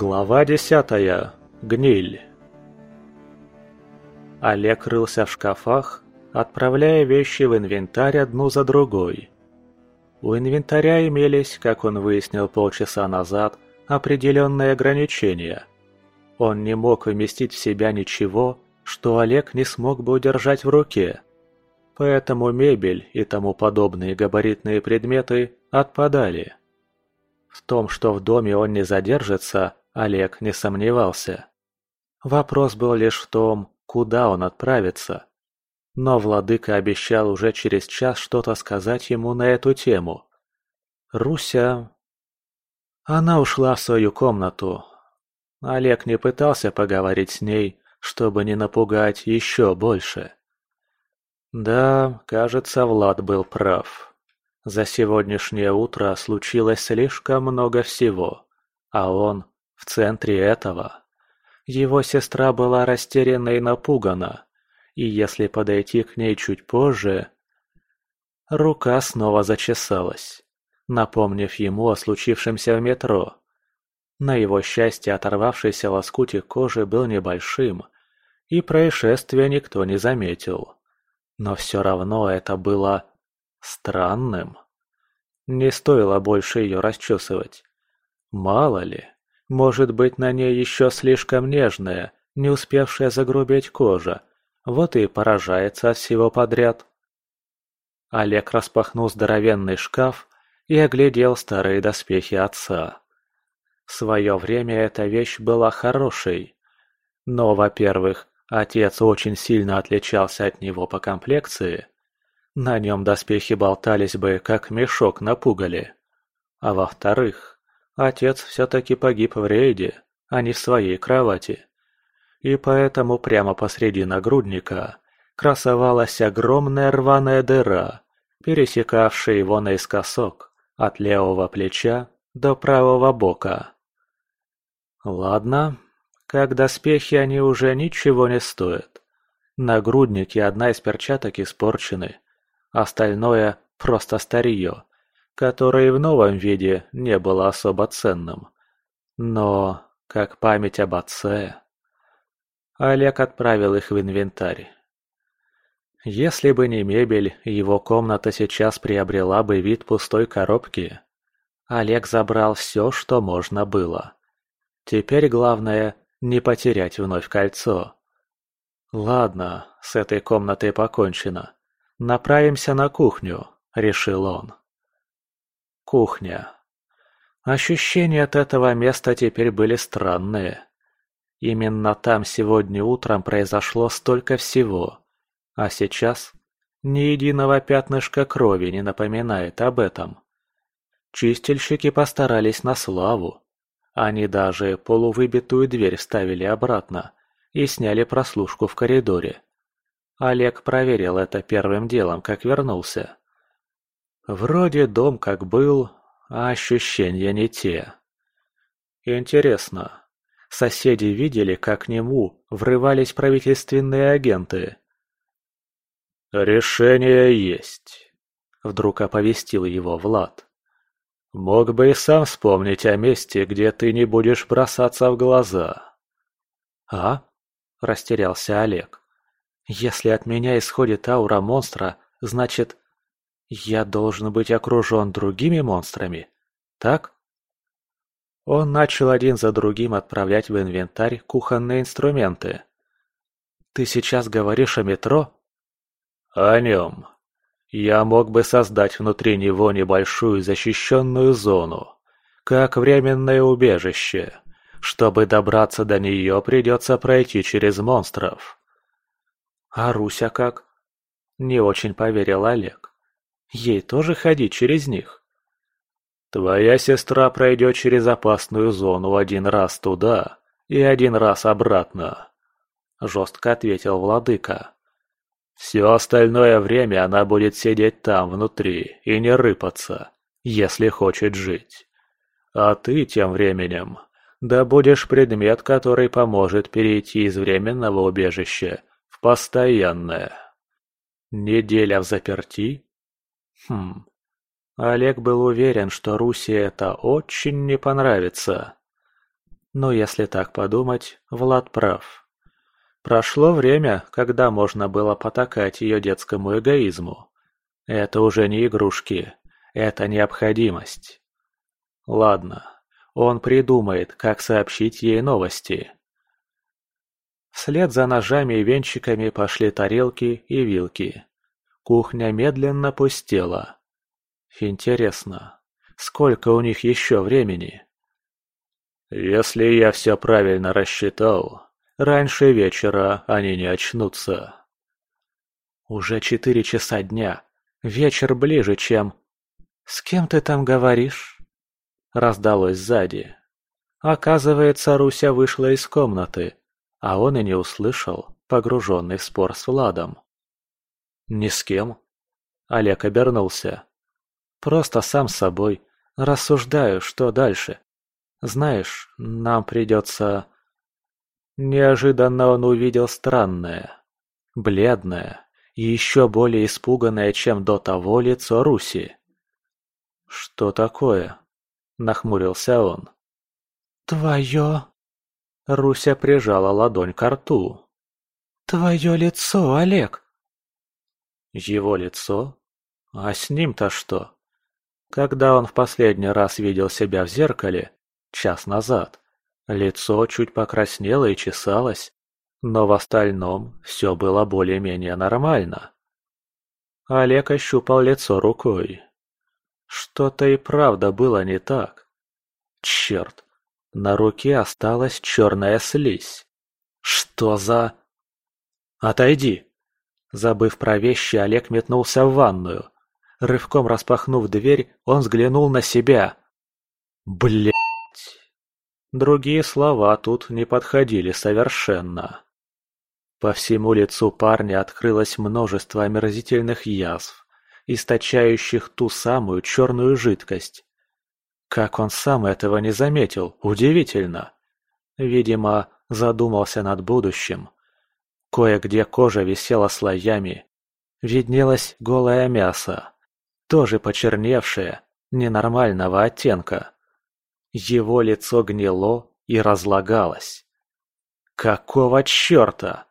Глава десятая. Гниль. Олег рылся в шкафах, отправляя вещи в инвентарь одну за другой. У инвентаря имелись, как он выяснил полчаса назад, определенные ограничения. Он не мог вместить в себя ничего, что Олег не смог бы удержать в руке. Поэтому мебель и тому подобные габаритные предметы отпадали. В том, что в доме он не задержится, Олег не сомневался. Вопрос был лишь в том, куда он отправится. Но владыка обещал уже через час что-то сказать ему на эту тему. Руся... Она ушла в свою комнату. Олег не пытался поговорить с ней, чтобы не напугать еще больше. Да, кажется, Влад был прав. За сегодняшнее утро случилось слишком много всего, а он в центре этого. Его сестра была растеряна и напугана, и если подойти к ней чуть позже... Рука снова зачесалась, напомнив ему о случившемся в метро. На его счастье оторвавшийся лоскутик кожи был небольшим, и происшествия никто не заметил. Но все равно это было странным. Не стоило больше ее расчесывать. Мало ли, может быть на ней еще слишком нежная, не успевшая загрубеть кожа, вот и поражается от всего подряд. Олег распахнул здоровенный шкаф и оглядел старые доспехи отца. В свое время эта вещь была хорошей. Но, во-первых, Отец очень сильно отличался от него по комплекции. На нем доспехи болтались бы, как мешок на пугале. А во-вторых, отец все-таки погиб в рейде, а не в своей кровати. И поэтому прямо посреди нагрудника красовалась огромная рваная дыра, пересекавшая его наискосок от левого плеча до правого бока. Ладно, как доспехи они уже ничего не стоят. Нагрудник и одна из перчаток испорчены. Остальное – просто старье, которое в новом виде не было особо ценным. Но, как память об отце... Олег отправил их в инвентарь. Если бы не мебель, его комната сейчас приобрела бы вид пустой коробки. Олег забрал все, что можно было. Теперь главное не потерять вновь кольцо. Ладно, с этой комнатой покончено. Направимся на кухню, решил он. Кухня. Ощущения от этого места теперь были странные. Именно там сегодня утром произошло столько всего, а сейчас ни единого пятнышка крови не напоминает об этом. Чистильщики постарались на славу. Они даже полувыбитую дверь вставили обратно и сняли прослушку в коридоре. Олег проверил это первым делом, как вернулся. Вроде дом как был, а ощущения не те. Интересно, соседи видели, как к нему врывались правительственные агенты? «Решение есть», — вдруг оповестил его Влад. Мог бы и сам вспомнить о месте, где ты не будешь бросаться в глаза. А? Растерялся Олег. Если от меня исходит аура монстра, значит, я должен быть окружен другими монстрами, так? Он начал один за другим отправлять в инвентарь кухонные инструменты. Ты сейчас говоришь о метро? О нем. Я мог бы создать внутри него небольшую защищенную зону, как временное убежище. Чтобы добраться до нее, придется пройти через монстров. А Руся как? Не очень поверил Олег. Ей тоже ходить через них? Твоя сестра пройдет через опасную зону один раз туда и один раз обратно, жестко ответил владыка. Все остальное время она будет сидеть там внутри и не рыпаться, если хочет жить. А ты тем временем добудешь предмет, который поможет перейти из временного убежища в постоянное. Неделя в заперти? Хм. Олег был уверен, что Руси это очень не понравится. Но если так подумать, Влад прав. Прошло время, когда можно было потакать ее детскому эгоизму. Это уже не игрушки, это необходимость. Ладно, он придумает, как сообщить ей новости. Вслед за ножами и венчиками пошли тарелки и вилки. Кухня медленно пустела. Интересно, сколько у них еще времени? Если я все правильно рассчитал, раньше вечера они не очнутся. Уже четыре часа дня. Вечер ближе, чем... «С кем ты там говоришь?» Раздалось сзади. Оказывается, Руся вышла из комнаты, а он и не услышал, погруженный в спор с Владом. «Ни с кем». Олег обернулся. «Просто сам с собой. Рассуждаю, что дальше. Знаешь, нам придется...» Неожиданно он увидел странное, бледное и еще более испуганное, чем до того, лицо Руси. «Что такое?» – нахмурился он. «Твое...» Руся прижала ладонь к рту. «Твое лицо, Олег!» Его лицо? А с ним-то что? Когда он в последний раз видел себя в зеркале, час назад, лицо чуть покраснело и чесалось, но в остальном все было более-менее нормально. Олег ощупал лицо рукой. Что-то и правда было не так. Черт, на руке осталась черная слизь. Что за... Отойди! Забыв про вещи, Олег метнулся в ванную. Рывком распахнув дверь, он взглянул на себя. Блять. Другие слова тут не подходили совершенно. По всему лицу парня открылось множество омерзительных язв, источающих ту самую черную жидкость. Как он сам этого не заметил, удивительно. Видимо, задумался над будущим. Кое-где кожа висела слоями. Виднелось голое мясо, тоже почерневшее, ненормального оттенка. Его лицо гнило и разлагалось. Какого черта?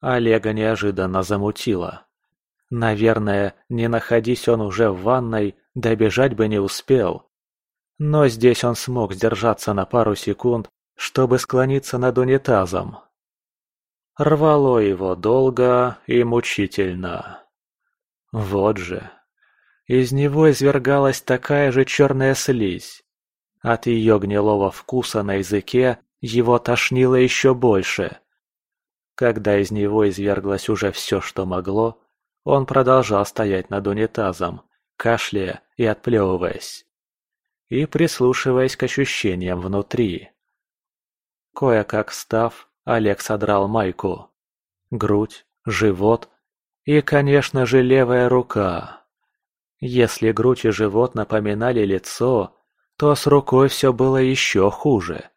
Олега неожиданно замутило. Наверное, не находись он уже в ванной, добежать бы не успел. Но здесь он смог сдержаться на пару секунд, чтобы склониться над унитазом. Рвало его долго и мучительно. Вот же. Из него извергалась такая же черная слизь. От ее гнилого вкуса на языке его тошнило еще больше. Когда из него изверглось уже все, что могло, он продолжал стоять над унитазом, кашляя и отплевываясь. И прислушиваясь к ощущениям внутри. Кое-как встав, Олег содрал майку. Грудь, живот и, конечно же, левая рука. Если грудь и живот напоминали лицо, то с рукой все было еще хуже.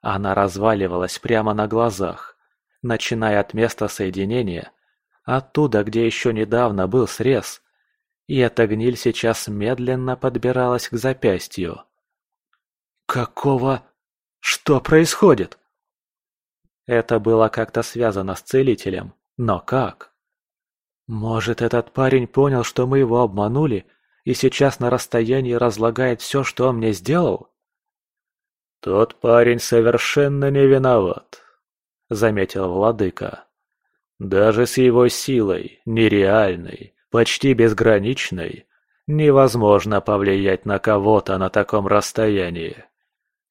Она разваливалась прямо на глазах, начиная от места соединения, оттуда, где еще недавно был срез, и эта гниль сейчас медленно подбиралась к запястью. «Какого... Что происходит?» Это было как-то связано с целителем, но как? Может, этот парень понял, что мы его обманули, и сейчас на расстоянии разлагает все, что он мне сделал? Тот парень совершенно не виноват, заметил владыка. Даже с его силой, нереальной, почти безграничной, невозможно повлиять на кого-то на таком расстоянии.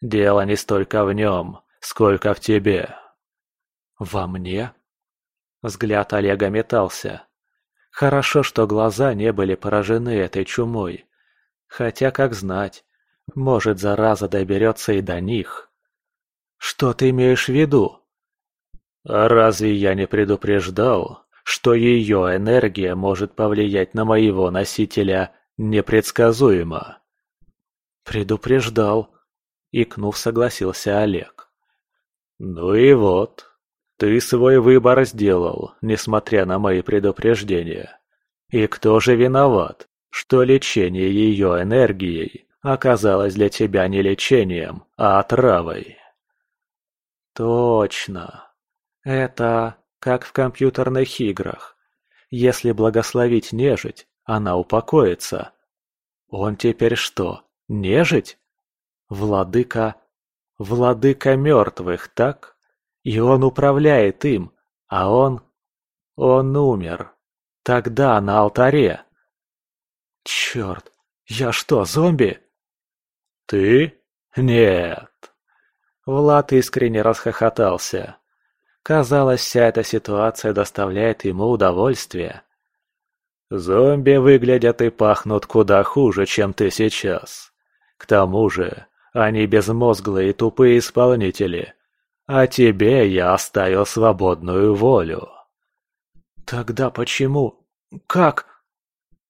Дело не столько в нем, сколько в тебе. «Во мне?» Взгляд Олега метался. Хорошо, что глаза не были поражены этой чумой. Хотя, как знать, может, зараза доберется и до них. Что ты имеешь в виду? А разве я не предупреждал, что ее энергия может повлиять на моего носителя непредсказуемо? Предупреждал, икнув, согласился Олег. Ну и вот, ты свой выбор сделал, несмотря на мои предупреждения. И кто же виноват, что лечение ее энергией оказалась для тебя не лечением, а отравой. Точно. Это как в компьютерных играх. Если благословить нежить, она упокоится. Он теперь что, нежить? Владыка... Владыка мертвых, так? И он управляет им, а он... Он умер. Тогда на алтаре. Черт, я что, зомби? Ты? Нет. Влад искренне расхохотался. Казалось, вся эта ситуация доставляет ему удовольствие. Зомби выглядят и пахнут куда хуже, чем ты сейчас. К тому же, они безмозглые и тупые исполнители. А тебе я оставил свободную волю. Тогда почему? Как?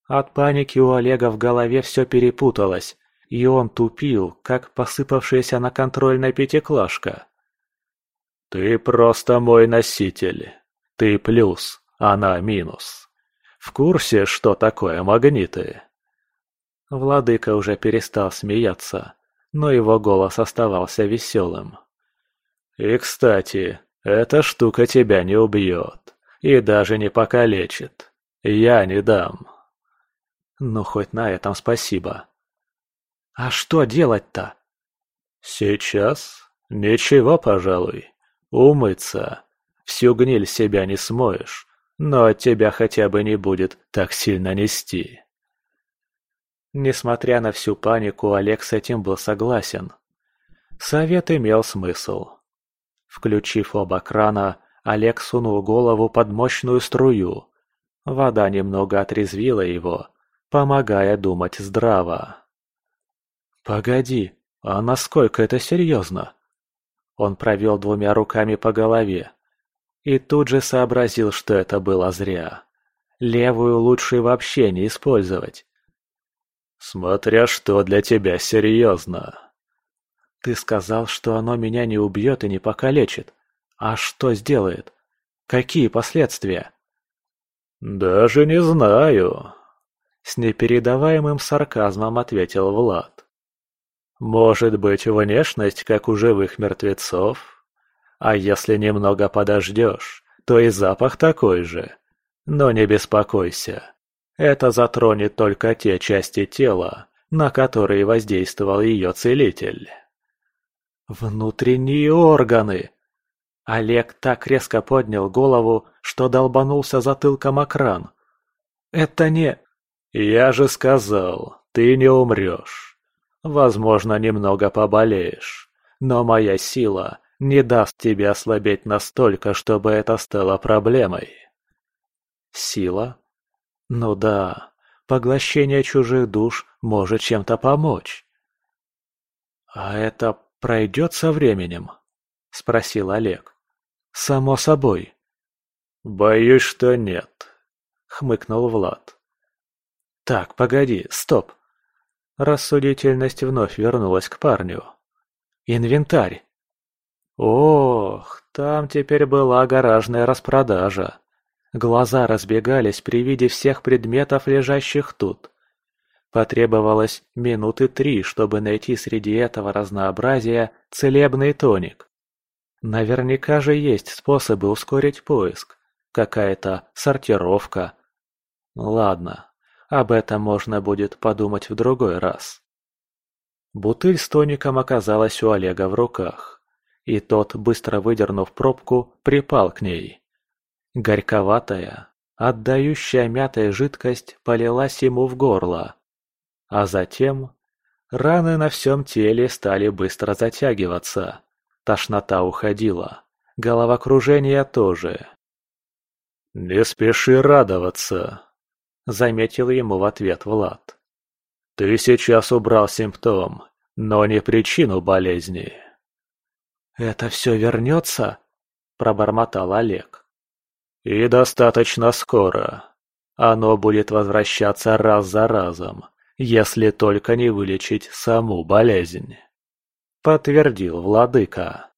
От паники у Олега в голове все перепуталось, и он тупил, как посыпавшаяся на контрольной пятиклашка. «Ты просто мой носитель. Ты плюс, она минус. В курсе, что такое магниты?» Владыка уже перестал смеяться, но его голос оставался веселым. «И, кстати, эта штука тебя не убьет и даже не покалечит. Я не дам». «Ну, хоть на этом спасибо». «А что делать-то?» «Сейчас? Ничего, пожалуй. Умыться. Всю гниль себя не смоешь, но от тебя хотя бы не будет так сильно нести». Несмотря на всю панику, Олег с этим был согласен. Совет имел смысл. Включив оба крана, Олег сунул голову под мощную струю. Вода немного отрезвила его, помогая думать здраво. «Погоди, а насколько это серьезно?» Он провел двумя руками по голове. И тут же сообразил, что это было зря. Левую лучше вообще не использовать. «Смотря что для тебя серьезно». «Ты сказал, что оно меня не убьет и не покалечит. А что сделает? Какие последствия?» «Даже не знаю», — с непередаваемым сарказмом ответил Влад. «Может быть, внешность, как у живых мертвецов? А если немного подождешь, то и запах такой же. Но не беспокойся, это затронет только те части тела, на которые воздействовал ее целитель. Внутренние органы! Олег так резко поднял голову, что долбанулся затылком о кран. Это не... Я же сказал, ты не умрешь. Возможно, немного поболеешь, но моя сила не даст тебе ослабеть настолько, чтобы это стало проблемой. Сила? Ну да, поглощение чужих душ может чем-то помочь. «А это пройдет со временем?» – спросил Олег. «Само собой». «Боюсь, что нет», – хмыкнул Влад. «Так, погоди, стоп». Рассудительность вновь вернулась к парню. «Инвентарь». «Ох, там теперь была гаражная распродажа. Глаза разбегались при виде всех предметов, лежащих тут. Потребовалось минуты три, чтобы найти среди этого разнообразия целебный тоник. Наверняка же есть способы ускорить поиск. Какая-то сортировка. Ладно, об этом можно будет подумать в другой раз. Бутыль с тоником оказалась у Олега в руках, и тот, быстро выдернув пробку, припал к ней. Горьковатая, отдающая мятой жидкость полилась ему в горло. А затем раны на всем теле стали быстро затягиваться. Тошнота уходила. Головокружение тоже. «Не спеши радоваться», — заметил ему в ответ Влад. «Ты сейчас убрал симптом, но не причину болезни». «Это все вернется?» – пробормотал Олег. И достаточно скоро. Оно будет возвращаться раз за разом, если только не вылечить саму болезнь. Подтвердил владыка.